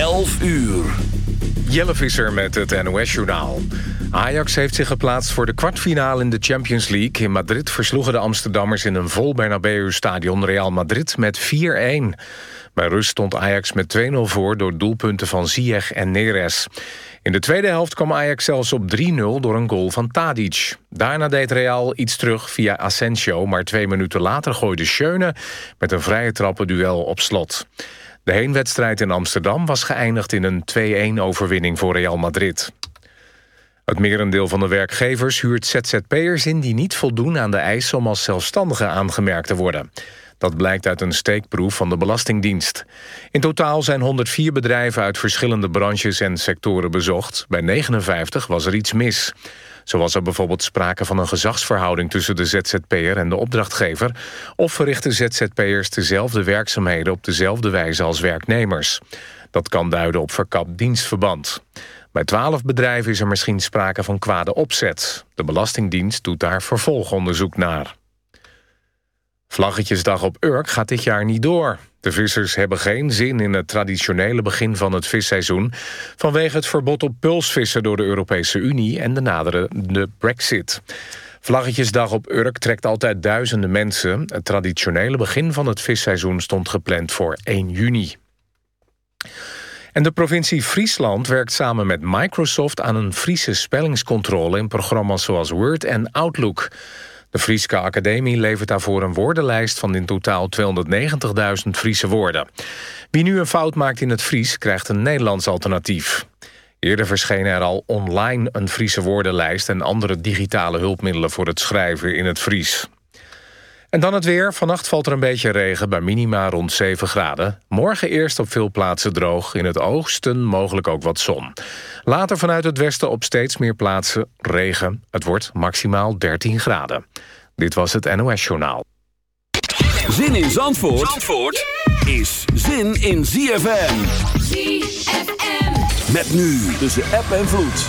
11 uur. Jelle Visser met het NOS-journaal. Ajax heeft zich geplaatst voor de kwartfinale in de Champions League. In Madrid versloegen de Amsterdammers in een vol Bernabeu-stadion Real Madrid met 4-1. Bij rust stond Ajax met 2-0 voor door doelpunten van Ziyech en Neres. In de tweede helft kwam Ajax zelfs op 3-0 door een goal van Tadic. Daarna deed Real iets terug via Asensio... maar twee minuten later gooide Schöne met een vrije trappenduel op slot. De heenwedstrijd in Amsterdam was geëindigd in een 2-1 overwinning voor Real Madrid. Het merendeel van de werkgevers huurt ZZP'ers in... die niet voldoen aan de eisen om als zelfstandige aangemerkt te worden. Dat blijkt uit een steekproef van de Belastingdienst. In totaal zijn 104 bedrijven uit verschillende branches en sectoren bezocht. Bij 59 was er iets mis. Zo was er bijvoorbeeld sprake van een gezagsverhouding... tussen de ZZP'er en de opdrachtgever... of verrichten ZZP'ers dezelfde werkzaamheden... op dezelfde wijze als werknemers. Dat kan duiden op verkapt dienstverband. Bij twaalf bedrijven is er misschien sprake van kwade opzet. De Belastingdienst doet daar vervolgonderzoek naar. Vlaggetjesdag op Urk gaat dit jaar niet door. De vissers hebben geen zin in het traditionele begin van het visseizoen... vanwege het verbod op pulsvissen door de Europese Unie... en de naderende brexit. Vlaggetjesdag op Urk trekt altijd duizenden mensen. Het traditionele begin van het visseizoen stond gepland voor 1 juni. En de provincie Friesland werkt samen met Microsoft... aan een Friese spellingscontrole in programma's zoals Word en Outlook... De Frieske Academie levert daarvoor een woordenlijst van in totaal 290.000 Friese woorden. Wie nu een fout maakt in het Fries krijgt een Nederlands alternatief. Eerder verscheen er al online een Friese woordenlijst... en andere digitale hulpmiddelen voor het schrijven in het Fries. En dan het weer. Vannacht valt er een beetje regen bij minima rond 7 graden. Morgen eerst op veel plaatsen droog. In het oosten mogelijk ook wat zon. Later vanuit het westen op steeds meer plaatsen regen. Het wordt maximaal 13 graden. Dit was het NOS Journaal. Zin in Zandvoort, Zandvoort is zin in ZFM. ZFM. Met nu tussen app en vloed.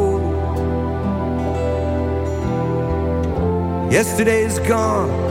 Yesterday's gone.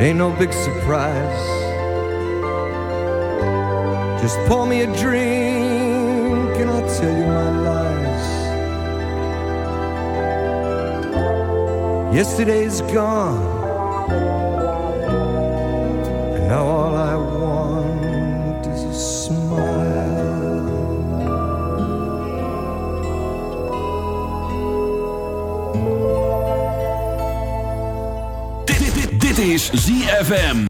It ain't no big surprise. Just pour me a drink and I'll tell you my lies. Yesterday's gone, and now all I want is a smile. Is ZFM.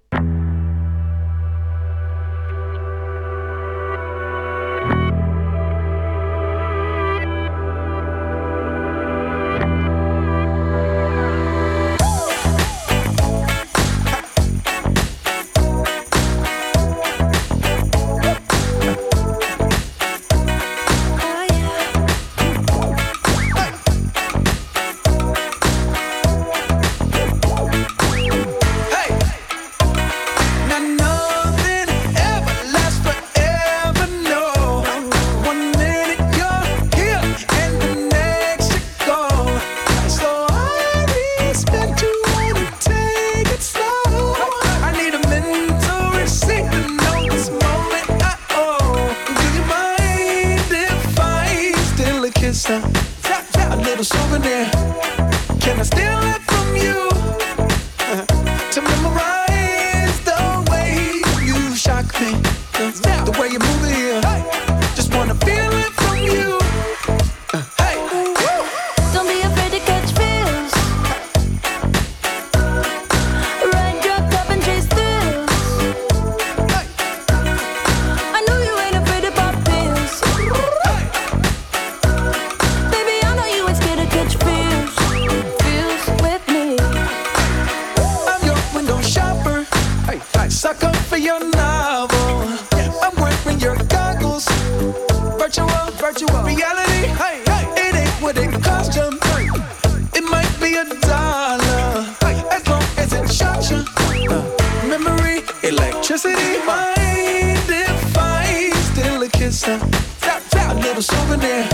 Electricity, mind if I steal a kiss? A, a little souvenir.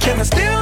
Can I steal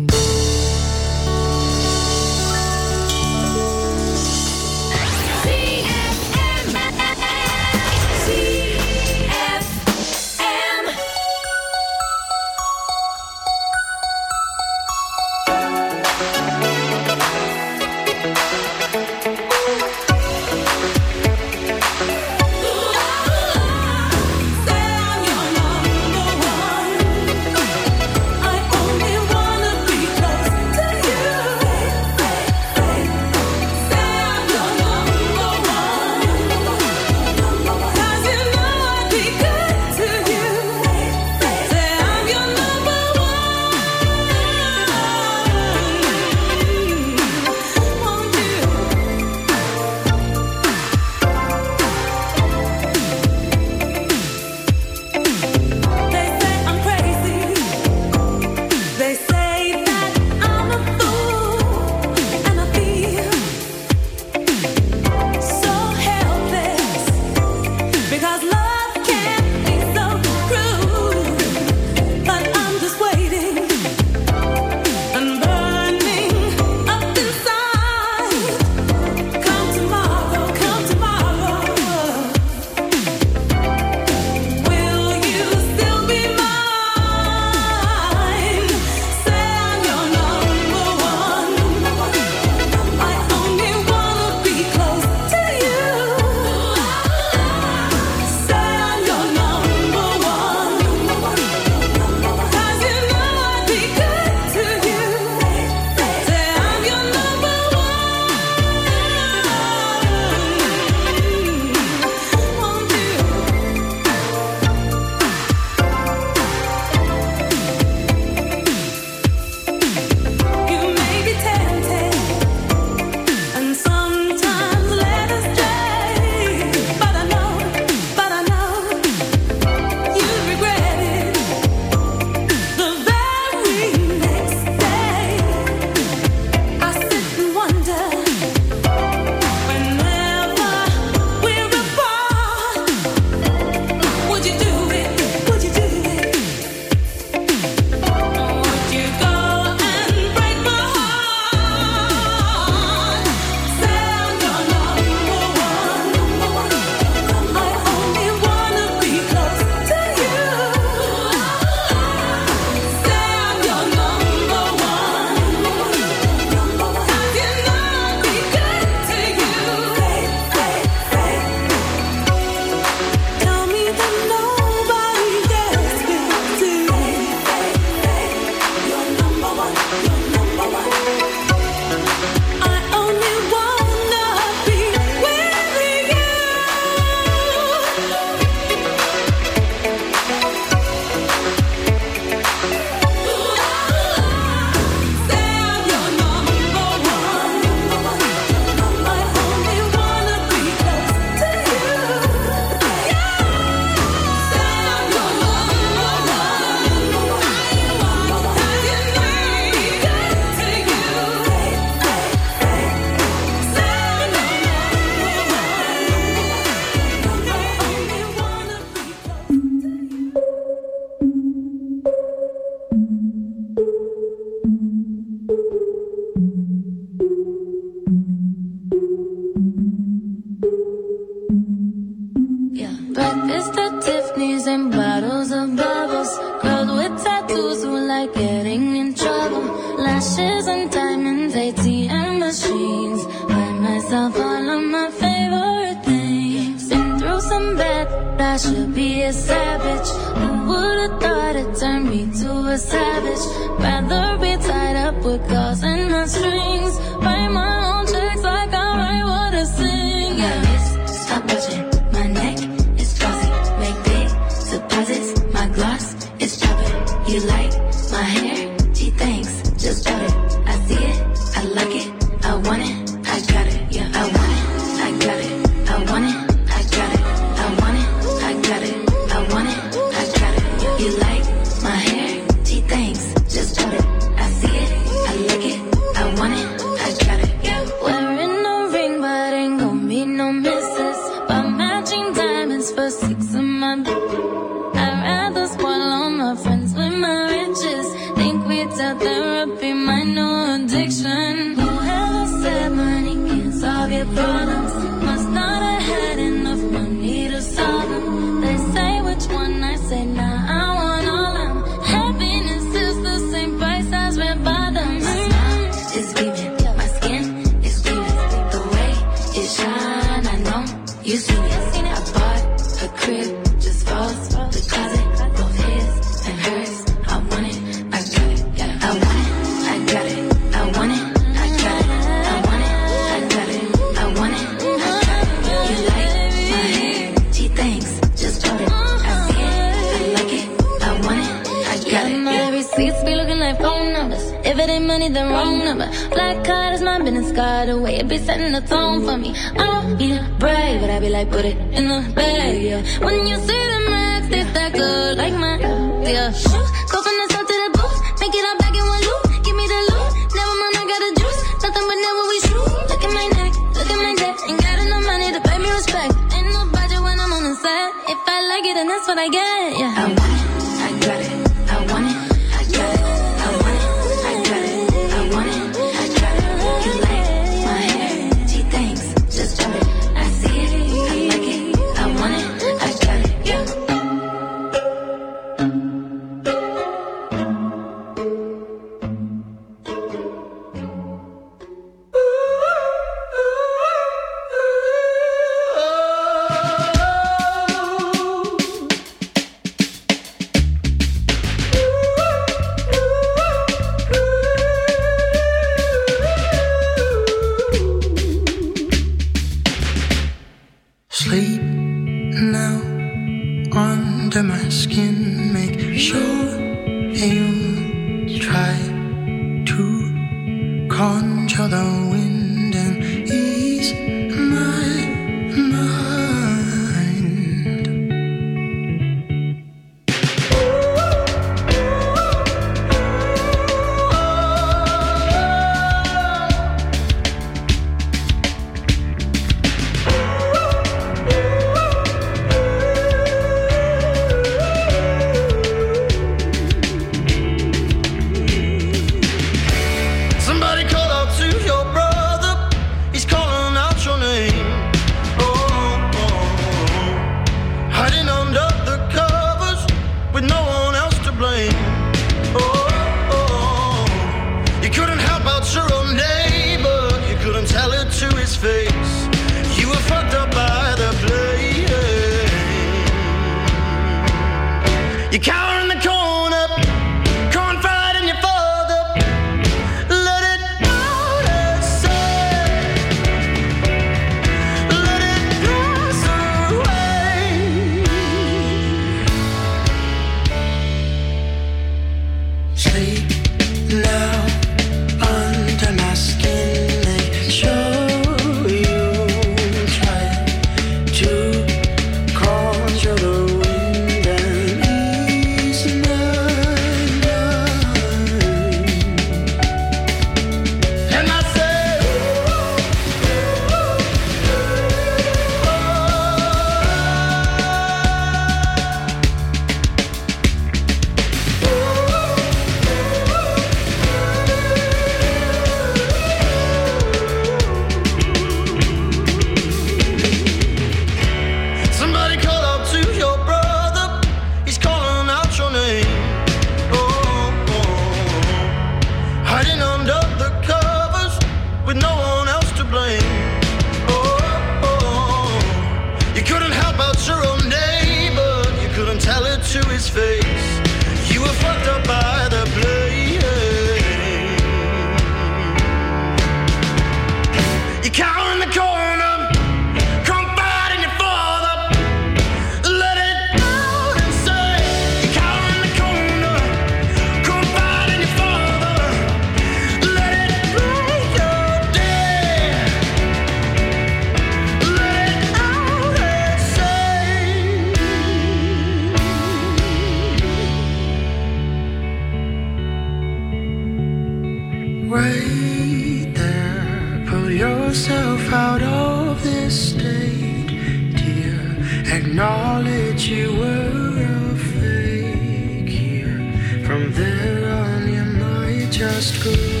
just go.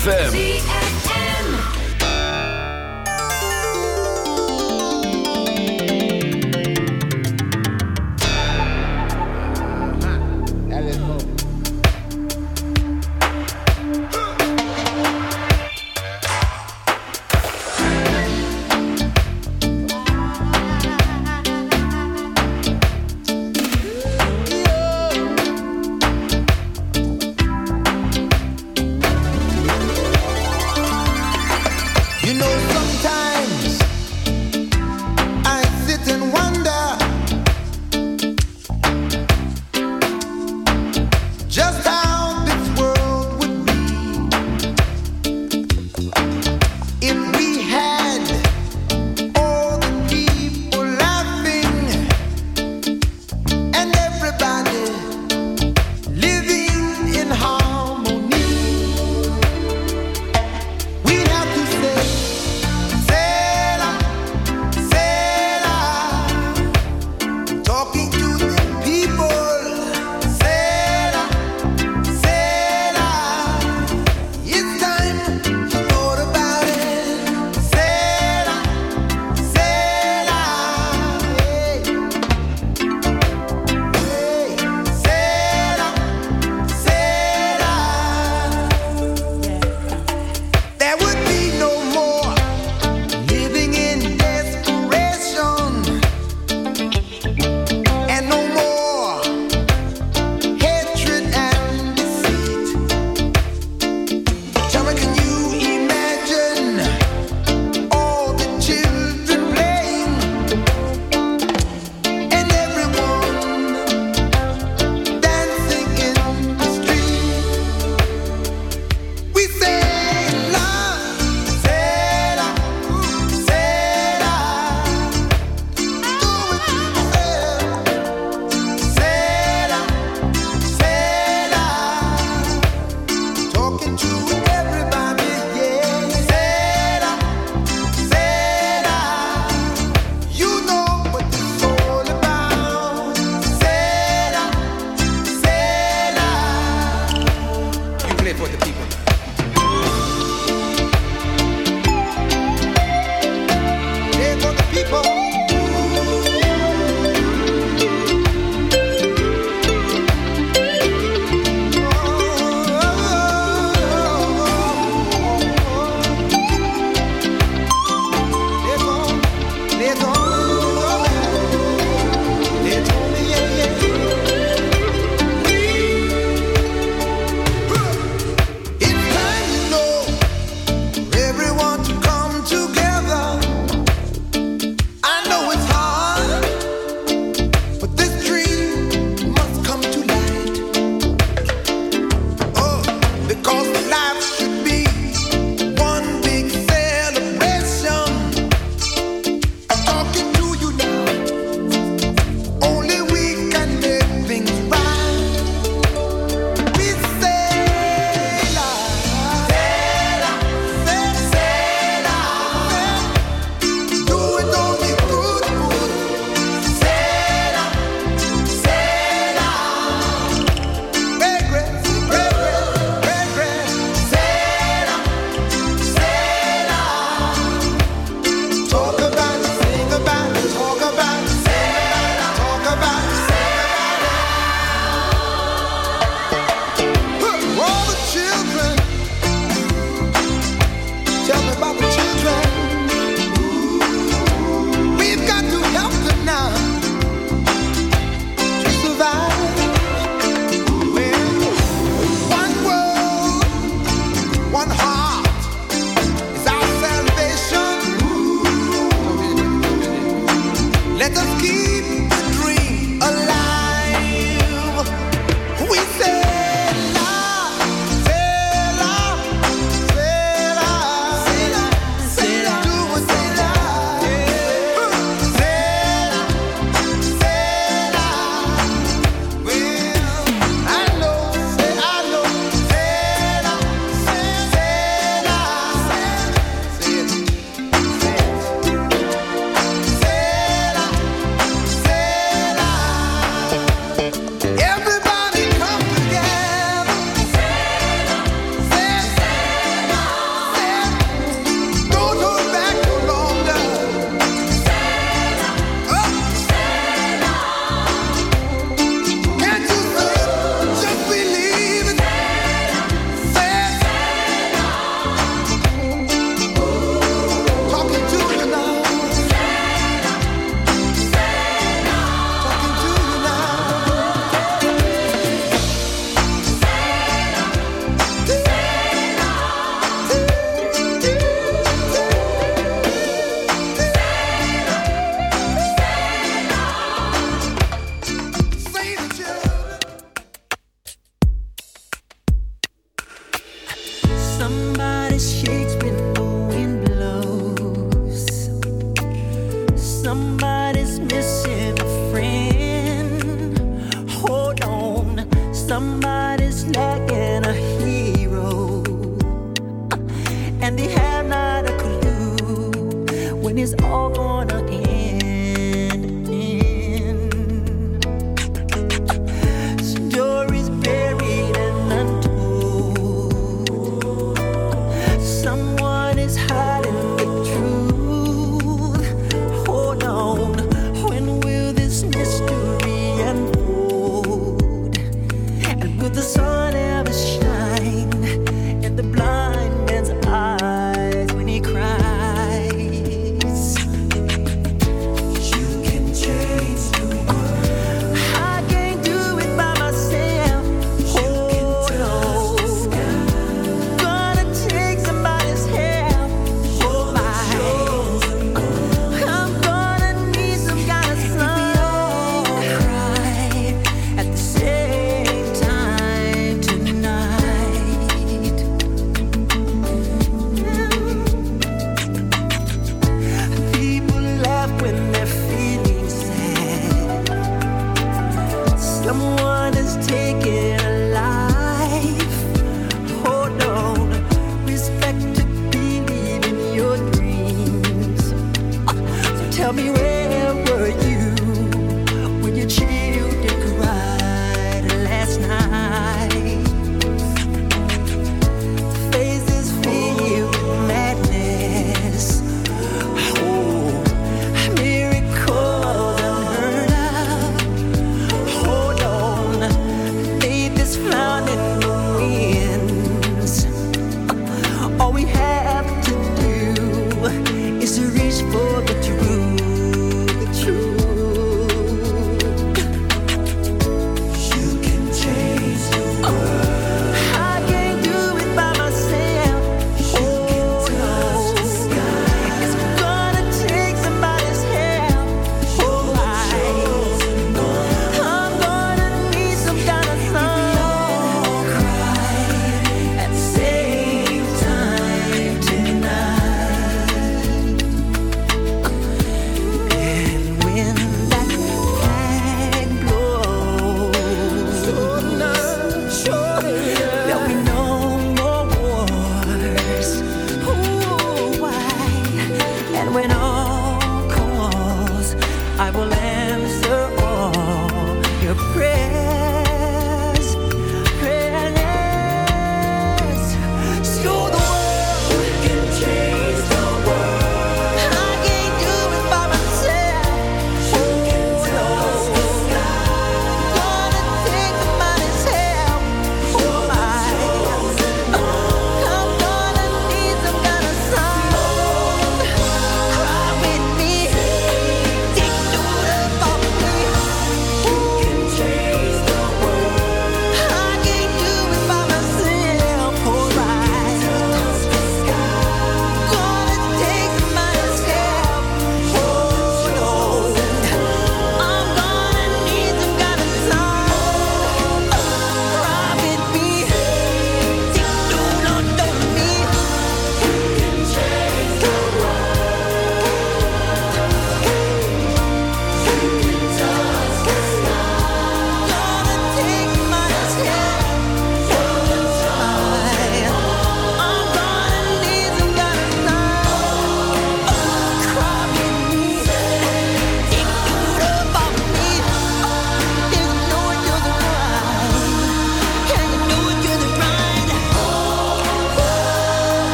ZFM.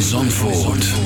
Zandvoort.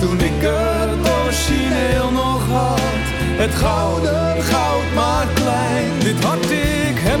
toen ik het origineel nog had. Het gouden goud maar klein, dit hart ik heb